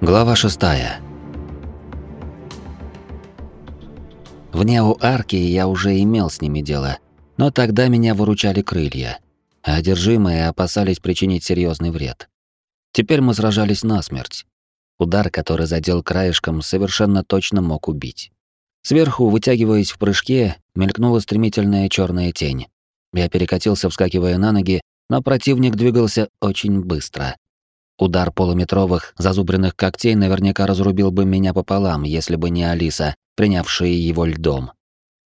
Глава шестая. В Нео-Арке я уже имел с ними дело, но тогда меня выручали крылья, а одержимые опасались причинить серьезный вред. Теперь мы сражались насмерть. Удар, который задел краешком, совершенно точно мог убить. Сверху, вытягиваясь в прыжке, мелькнула стремительная черная тень. Я перекатился, вскакивая на ноги, но противник двигался очень быстро. Удар полуметровых зазубренных когтей наверняка разрубил бы меня пополам, если бы не Алиса, принявшая его льдом.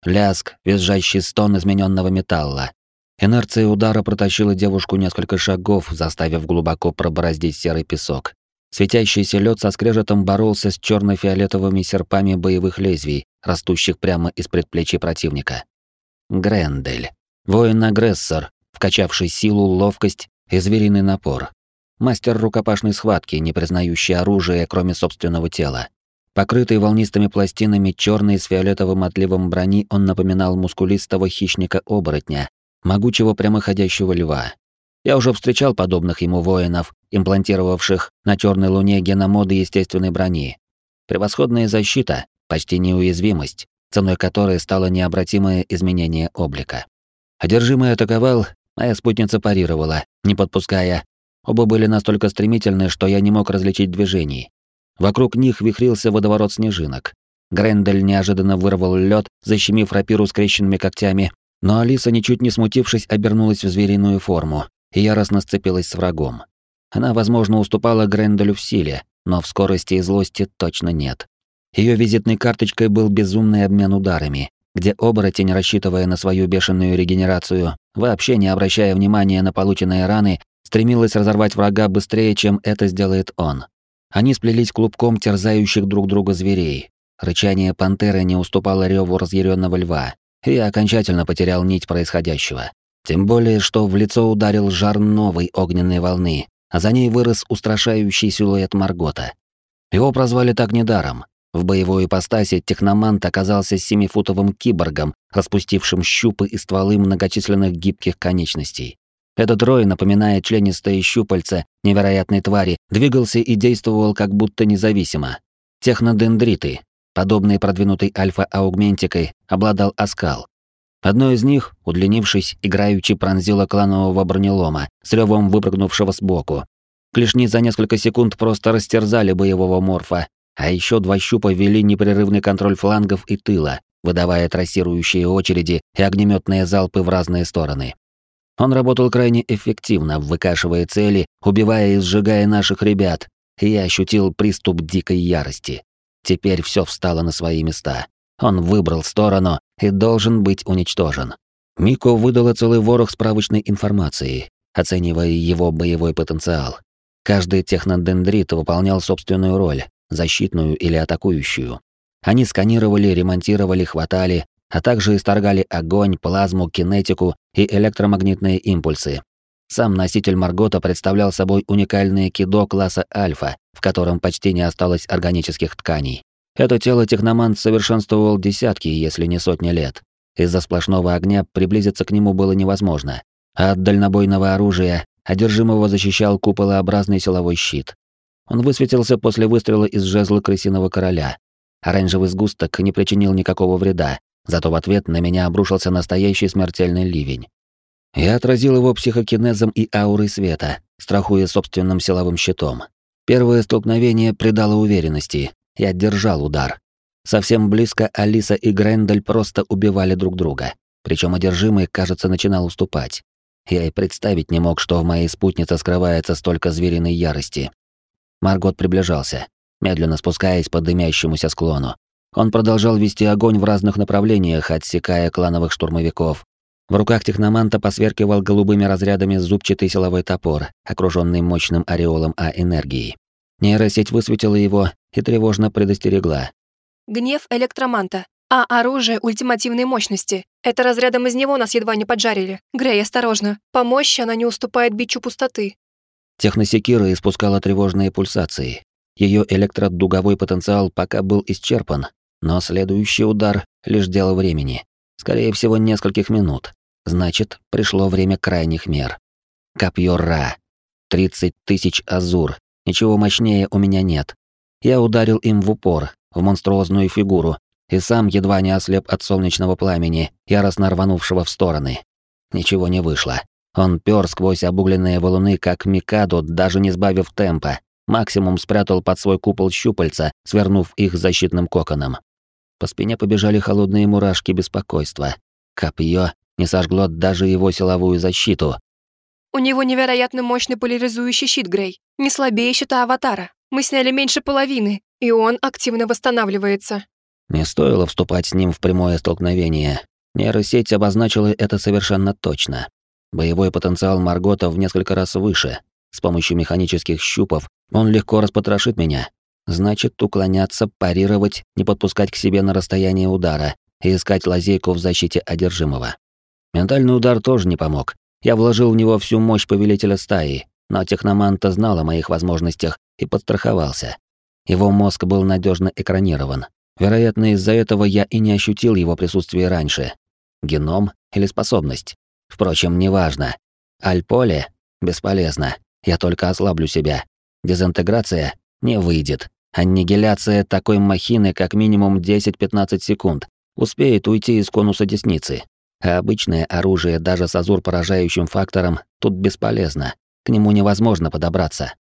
Ляск, визжащий стон измененного металла. Инерция удара протащила девушку несколько шагов, заставив глубоко пробороздить серый песок. Светящийся лед со скрежетом боролся с черно-фиолетовыми серпами боевых лезвий, растущих прямо из предплечья противника. Грендель. Воин-агрессор, вкачавший силу, ловкость и звериный напор. Мастер рукопашной схватки, не признающий оружия, кроме собственного тела. Покрытый волнистыми пластинами черной с фиолетовым отливом брони, он напоминал мускулистого хищника-оборотня, могучего прямоходящего льва. Я уже встречал подобных ему воинов, имплантировавших на черной луне геномоды естественной брони. Превосходная защита, почти неуязвимость, ценой которой стало необратимое изменение облика. Одержимый атаковал, моя спутница парировала, не подпуская, Оба были настолько стремительны, что я не мог различить движений. Вокруг них вихрился водоворот снежинок. Грендель неожиданно вырвал лед, защемив рапиру скрещенными когтями, но Алиса, ничуть не смутившись, обернулась в звериную форму и яростно сцепилась с врагом. Она, возможно, уступала Гренделю в силе, но в скорости и злости точно нет. Ее визитной карточкой был безумный обмен ударами, где оборотень, рассчитывая на свою бешеную регенерацию, вообще не обращая внимания на полученные раны, стремилась разорвать врага быстрее, чем это сделает он. Они сплелись клубком терзающих друг друга зверей. Рычание пантеры не уступало реву разъяренного льва, и окончательно потерял нить происходящего. Тем более, что в лицо ударил жар новой огненной волны, а за ней вырос устрашающий силуэт Маргота. Его прозвали так недаром. В боевой ипостаси техномант оказался семифутовым киборгом, распустившим щупы и стволы многочисленных гибких конечностей. Этот рой, напоминая членистые щупальца невероятной твари, двигался и действовал как будто независимо. Технодендриты, подобные продвинутой альфа-аугментикой, обладал оскал. Одно из них, удлинившись, играючи пронзило кланового бронелома, с ревом выпрыгнувшего сбоку. Клешни за несколько секунд просто растерзали боевого морфа, а еще два щупа вели непрерывный контроль флангов и тыла, выдавая трассирующие очереди и огнеметные залпы в разные стороны. Он работал крайне эффективно, выкашивая цели, убивая и сжигая наших ребят, и я ощутил приступ дикой ярости. Теперь все встало на свои места. Он выбрал сторону и должен быть уничтожен. Мико выдала целый ворох справочной информации, оценивая его боевой потенциал. Каждый технодендрит выполнял собственную роль, защитную или атакующую. Они сканировали, ремонтировали, хватали, а также исторгали огонь, плазму, кинетику и электромагнитные импульсы. Сам носитель Маргота представлял собой уникальное кидо класса Альфа, в котором почти не осталось органических тканей. Это тело техномант совершенствовал десятки, если не сотни лет. Из-за сплошного огня приблизиться к нему было невозможно, а от дальнобойного оружия одержимого защищал куполообразный силовой щит. Он высветился после выстрела из жезла крысиного короля. Оранжевый сгусток не причинил никакого вреда, Зато в ответ на меня обрушился настоящий смертельный ливень. Я отразил его психокинезом и аурой света, страхуя собственным силовым щитом. Первое столкновение придало уверенности. Я держал удар. Совсем близко Алиса и Грендель просто убивали друг друга. Причем одержимый, кажется, начинал уступать. Я и представить не мог, что в моей спутнице скрывается столько звериной ярости. Маргот приближался, медленно спускаясь по дымящемуся склону. Он продолжал вести огонь в разных направлениях, отсекая клановых штурмовиков. В руках техноманта посверкивал голубыми разрядами зубчатый силовой топор, окруженный мощным ореолом А-энергии. Нейросеть высветила его и тревожно предостерегла. «Гнев электроманта. А оружие ультимативной мощности. Это разрядом из него нас едва не поджарили. Грей, осторожно. По мощи она не уступает бичу пустоты». Техносекира испускала тревожные пульсации. Ее электродуговой потенциал пока был исчерпан, но следующий удар — лишь дело времени. Скорее всего, нескольких минут. Значит, пришло время крайних мер. Копье Ра. 30 тысяч азур. Ничего мощнее у меня нет. Я ударил им в упор, в монструозную фигуру, и сам едва не ослеп от солнечного пламени, яростно рванувшего в стороны. Ничего не вышло. Он пёр сквозь обугленные валуны, как Микадо, даже не сбавив темпа. Максимум спрятал под свой купол щупальца, свернув их защитным коконом. По спине побежали холодные мурашки беспокойства. Копье не сожгло даже его силовую защиту. «У него невероятно мощный поляризующий щит, Грей. Не слабее щита Аватара. Мы сняли меньше половины, и он активно восстанавливается». Не стоило вступать с ним в прямое столкновение. Нейросеть обозначила это совершенно точно. Боевой потенциал Маргота в несколько раз выше. С помощью механических щупов он легко распотрошит меня. Значит, уклоняться, парировать, не подпускать к себе на расстояние удара и искать лазейку в защите одержимого. Ментальный удар тоже не помог. Я вложил в него всю мощь повелителя стаи, но техноманта знал о моих возможностях и подстраховался. Его мозг был надежно экранирован. Вероятно, из-за этого я и не ощутил его присутствие раньше. Геном или способность? Впрочем, неважно. Альполе? Бесполезно. Я только ослаблю себя. Дезинтеграция? Не выйдет. Аннигиляция такой махины как минимум 10-15 секунд. Успеет уйти из конуса десницы. А обычное оружие даже с азур поражающим фактором тут бесполезно. К нему невозможно подобраться.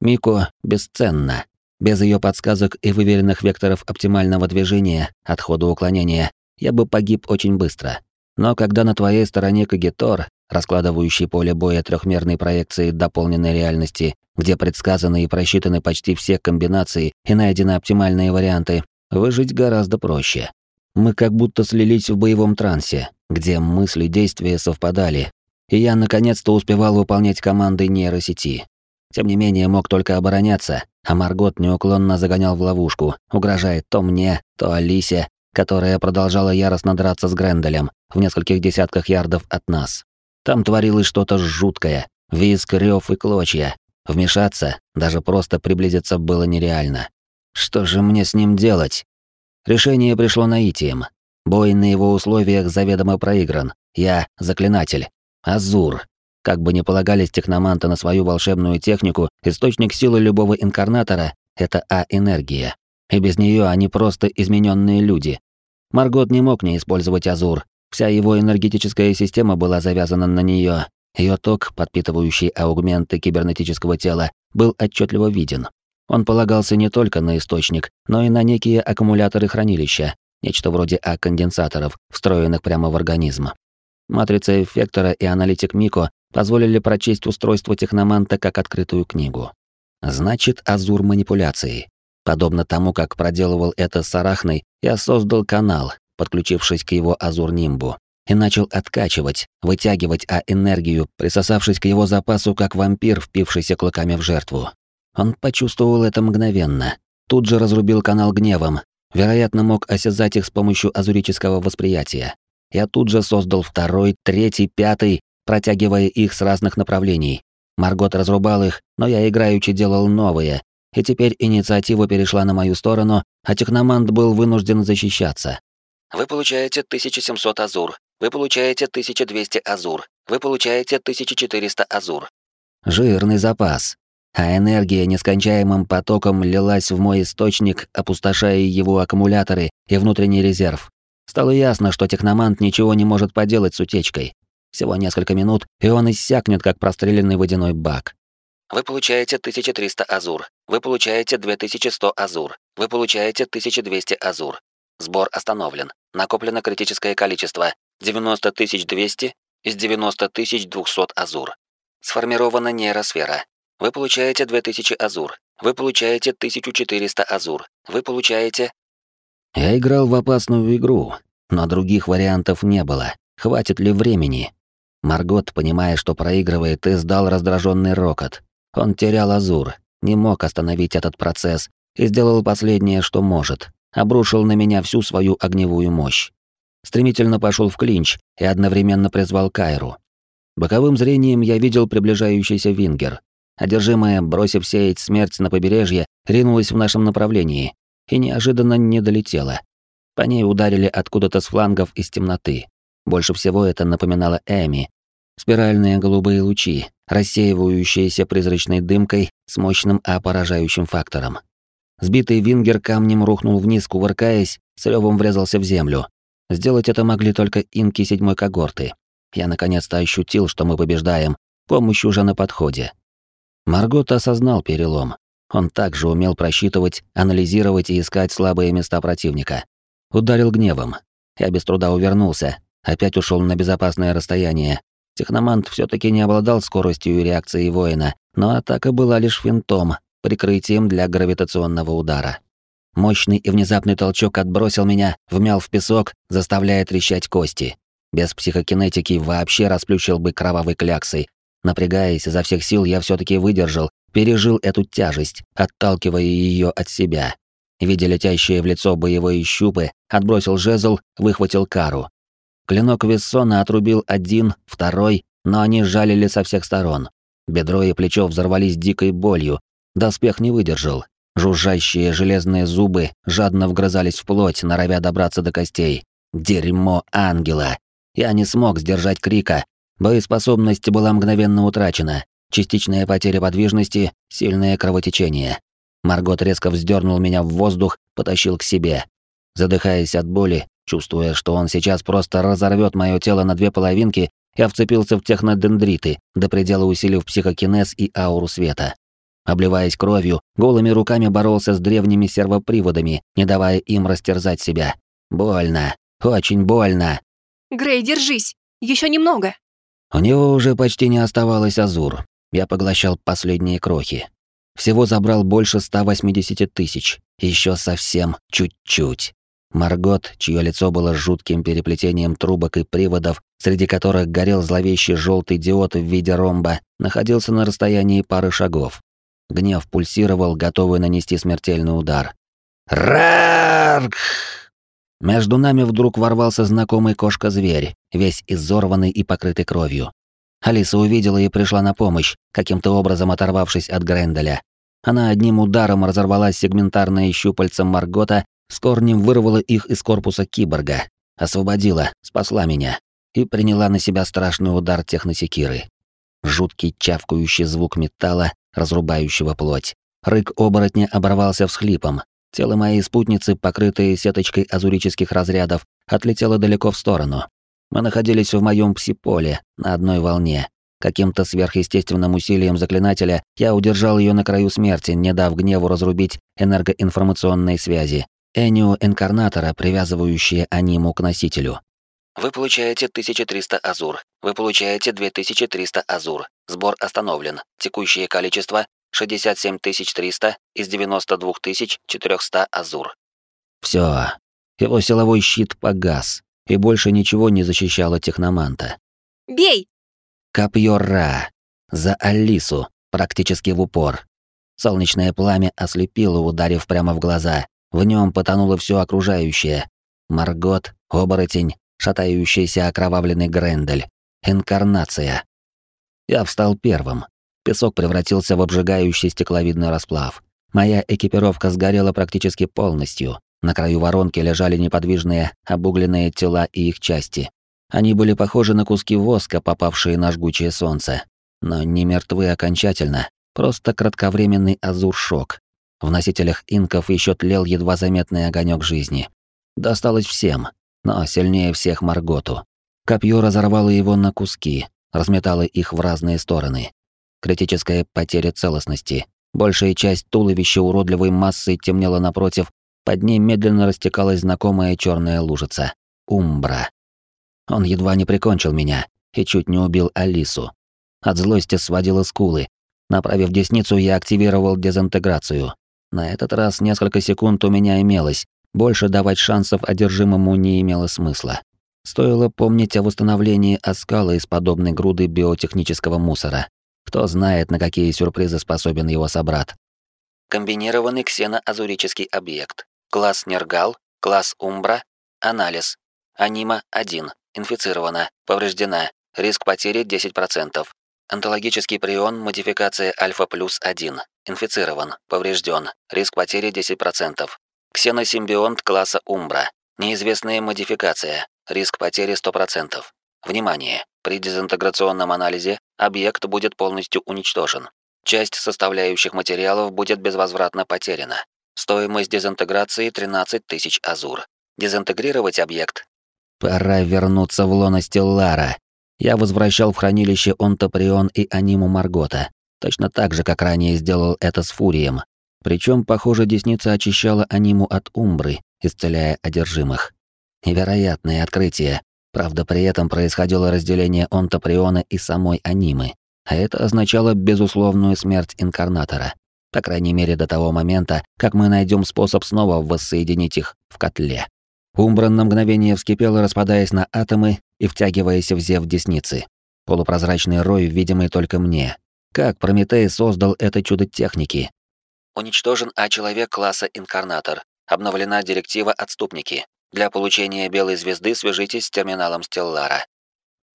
Мико бесценна. Без ее подсказок и выверенных векторов оптимального движения, отхода уклонения, я бы погиб очень быстро. Но когда на твоей стороне Кагитор, раскладывающий поле боя трехмерной проекции дополненной реальности, где предсказаны и просчитаны почти все комбинации и найдены оптимальные варианты, выжить гораздо проще. Мы как будто слились в боевом трансе, где мысли действия совпадали, и я наконец-то успевал выполнять команды нейросети. Тем не менее, мог только обороняться, а Маргот неуклонно загонял в ловушку, угрожая то мне, то Алисе, которая продолжала яростно драться с Гренделем в нескольких десятках ярдов от нас. Там творилось что-то жуткое, визг, рёв и клочья. Вмешаться, даже просто приблизиться было нереально. Что же мне с ним делать? Решение пришло наитием. Бой на его условиях заведомо проигран. Я — заклинатель. Азур. Как бы ни полагались техноманты на свою волшебную технику, источник силы любого инкарнатора — это А-энергия. И без нее они просто измененные люди. Маргот не мог не использовать Азур. Вся его энергетическая система была завязана на нее. Ее ток, подпитывающий аугменты кибернетического тела, был отчетливо виден. Он полагался не только на источник, но и на некие аккумуляторы хранилища, нечто вроде А-конденсаторов, встроенных прямо в организм. Матрица эффектора и аналитик Мико позволили прочесть устройство техноманта как открытую книгу. Значит, азур манипуляции. Подобно тому, как проделывал это с Арахной, я создал канал, подключившись к его азур-нимбу, и начал откачивать, вытягивать А-энергию, присосавшись к его запасу, как вампир, впившийся клыками в жертву. Он почувствовал это мгновенно. Тут же разрубил канал гневом. Вероятно, мог осязать их с помощью азурического восприятия. Я тут же создал второй, третий, пятый, протягивая их с разных направлений. Маргот разрубал их, но я играючи делал новые, и теперь инициатива перешла на мою сторону, а техномант был вынужден защищаться. Вы получаете 1700 азур, вы получаете 1200 азур, вы получаете 1400 азур. Жирный запас. А энергия нескончаемым потоком лилась в мой источник, опустошая его аккумуляторы и внутренний резерв. Стало ясно, что техномант ничего не может поделать с утечкой. Всего несколько минут, и он иссякнет, как простреленный водяной бак. Вы получаете 1300 азур. Вы получаете 2100 азур. Вы получаете 1200 азур. Сбор остановлен. Накоплено критическое количество 90200 из 90200 азур. Сформирована нейросфера. Вы получаете 2000 азур. Вы получаете 1400 азур. Вы получаете... Я играл в опасную игру, но других вариантов не было. Хватит ли времени? Маргот, понимая, что проигрывает, издал раздраженный рокот. Он терял Азур, не мог остановить этот процесс и сделал последнее, что может. Обрушил на меня всю свою огневую мощь. Стремительно пошел в клинч и одновременно призвал Кайру. Боковым зрением я видел приближающийся Вингер. Одержимая, бросив сеять смерть на побережье, ринулась в нашем направлении и неожиданно не долетела. По ней ударили откуда-то с флангов из темноты. Больше всего это напоминало Эми. Спиральные голубые лучи, рассеивающиеся призрачной дымкой с мощным А-поражающим фактором. Сбитый вингер камнем рухнул вниз, кувыркаясь, с рёвом врезался в землю. Сделать это могли только инки седьмой когорты. Я наконец-то ощутил, что мы побеждаем, помощь уже на подходе. Маргот осознал перелом. Он также умел просчитывать, анализировать и искать слабые места противника. Ударил гневом. Я без труда увернулся, опять ушел на безопасное расстояние. Техномант все таки не обладал скоростью и реакцией воина, но атака была лишь винтом, прикрытием для гравитационного удара. Мощный и внезапный толчок отбросил меня, вмял в песок, заставляя трещать кости. Без психокинетики вообще расплющил бы кровавой кляксой. Напрягаясь изо всех сил, я все таки выдержал, пережил эту тяжесть, отталкивая ее от себя. Видя летящие в лицо боевые щупы, отбросил жезл, выхватил кару. Клинок Вессона отрубил один, второй, но они жалили со всех сторон. Бедро и плечо взорвались дикой болью. Доспех не выдержал. Жужжащие железные зубы жадно вгрызались в плоть, норовя добраться до костей. Дерьмо ангела! Я не смог сдержать крика. Боеспособность была мгновенно утрачена. Частичная потеря подвижности, сильное кровотечение. Маргот резко вздернул меня в воздух, потащил к себе. Задыхаясь от боли, чувствуя, что он сейчас просто разорвет мое тело на две половинки, я вцепился в технодендриты, до предела усилив психокинез и ауру света. Обливаясь кровью, голыми руками боролся с древними сервоприводами, не давая им растерзать себя. Больно, очень больно. Грей, держись, еще немного. У него уже почти не оставалось азур. Я поглощал последние крохи. Всего забрал больше 180 тысяч. Еще совсем чуть-чуть. Маргот, чье лицо было жутким переплетением трубок и приводов, среди которых горел зловещий желтый диод в виде ромба, находился на расстоянии пары шагов. Гнев пульсировал, готовый нанести смертельный удар. «Рарк!» Между нами вдруг ворвался знакомый кошка-зверь, весь изорванный и покрытый кровью. Алиса увидела и пришла на помощь, каким-то образом оторвавшись от Гренделя. Она одним ударом разорвала сегментарные щупальца Маргота, с корнем вырвала их из корпуса киборга, освободила, спасла меня и приняла на себя страшный удар техносекиры. Жуткий чавкающий звук металла, разрубающего плоть. Рык оборотня оборвался всхлипом. Тело моей спутницы, покрытое сеточкой азурических разрядов, отлетело далеко в сторону. Мы находились в моем псиполе, на одной волне. Каким-то сверхъестественным усилием заклинателя я удержал ее на краю смерти, не дав гневу разрубить энергоинформационные связи. Энио инкарнатора, привязывающие аниму к носителю. Вы получаете 1300 азур. Вы получаете 2300 азур. Сбор остановлен. Текущее количество 67300 из 92400 азур. Все. Его силовой щит погас и больше ничего не защищало техноманта. «Бей!» Копье Ра. За Алису, практически в упор. Солнечное пламя ослепило, ударив прямо в глаза. В нем потонуло все окружающее. Маргот, оборотень, шатающийся окровавленный Грендель. Инкарнация. Я встал первым. Песок превратился в обжигающий стекловидный расплав. Моя экипировка сгорела практически полностью. На краю воронки лежали неподвижные, обугленные тела и их части. Они были похожи на куски воска, попавшие на жгучее солнце. Но не мертвы окончательно, просто кратковременный азур-шок. В носителях инков еще тлел едва заметный огонек жизни. Досталось всем, но сильнее всех Марготу. Копье разорвало его на куски, разметало их в разные стороны. Критическая потеря целостности. Большая часть туловища уродливой массой темнела напротив, под ней медленно растекалась знакомая черная лужица. Умбра. Он едва не прикончил меня и чуть не убил Алису. От злости сводила скулы. Направив десницу, я активировал дезинтеграцию. На этот раз несколько секунд у меня имелось. Больше давать шансов одержимому не имело смысла. Стоило помнить о восстановлении оскала из подобной груды биотехнического мусора. Кто знает, на какие сюрпризы способен его собрат. Комбинированный ксеноазурический объект. Класс Нергал, класс Умбра, анализ. Анима 1, инфицирована, повреждена, риск потери 10%. Онтологический прион, модификация альфа плюс 1, инфицирован, поврежден, риск потери 10%. Ксеносимбионт класса Умбра, неизвестная модификация, риск потери 100%. Внимание! При дезинтеграционном анализе объект будет полностью уничтожен. Часть составляющих материалов будет безвозвратно потеряна. Стоимость дезинтеграции 13 тысяч азур. Дезинтегрировать объект. Пора вернуться в лоно Стеллара. Я возвращал в хранилище Онтоприон и аниму Маргота, точно так же, как ранее сделал это с Фурием. Причем, похоже, десница очищала аниму от Умбры, исцеляя одержимых. Невероятное открытие. Правда, при этом происходило разделение Онтоприона и самой анимы, а это означало безусловную смерть инкарнатора. По крайней мере, до того момента, как мы найдем способ снова воссоединить их в котле. Умбран на мгновение вскипела, распадаясь на атомы и втягиваясь в зев десницы. Полупрозрачный рой, видимый только мне. Как Прометей создал это чудо техники? Уничтожен А-человек класса Инкарнатор. Обновлена директива «Отступники». Для получения белой звезды свяжитесь с терминалом Стеллара.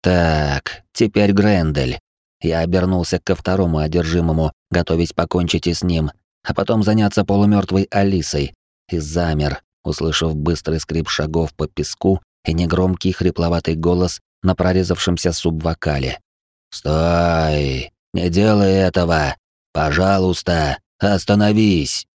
Так, теперь Грендель. Я обернулся ко второму одержимому, готовясь покончить и с ним, а потом заняться полумертвой Алисой, и замер, услышав быстрый скрип шагов по песку и негромкий хрипловатый голос на прорезавшемся субвокале. «Стой! Не делай этого! Пожалуйста, остановись!»